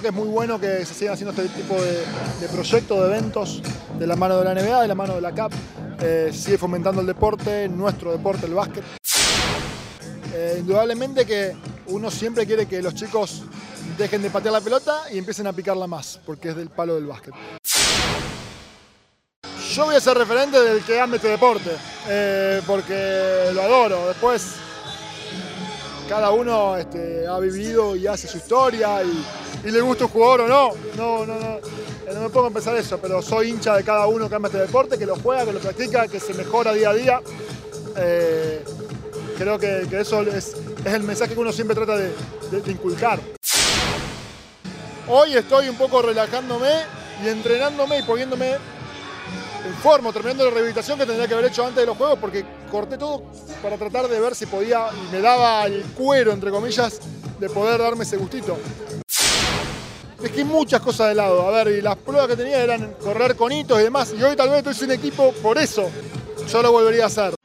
que es muy bueno que se sigan haciendo este tipo de, de proyectos, de eventos, de la mano de la NBA, de la mano de la CAP. Eh, sigue fomentando el deporte, nuestro deporte, el básquet. Eh, indudablemente que uno siempre quiere que los chicos dejen de patear la pelota y empiecen a picarla más, porque es del palo del básquet. Yo voy a ser referente del que ame este deporte, eh, porque lo adoro. Después, cada uno este, ha vivido y hace su historia y, y le gusta un jugador o no. No, no, no. No me a pensar eso, pero soy hincha de cada uno que ama este deporte, que lo juega, que lo practica, que se mejora día a día. Eh, creo que, que eso es, es, el mensaje que uno siempre trata de, de, de inculcar. Hoy estoy un poco relajándome y entrenándome y poniéndome en forma, terminando la rehabilitación que tendría que haber hecho antes de los juegos porque corté todo para tratar de ver si podía y me daba el cuero, entre comillas, de poder darme ese gustito. Dejé muchas cosas de lado, a ver, y las pruebas que tenía eran correr con hitos y demás, y hoy tal vez estoy sin equipo por eso. Yo lo volvería a hacer.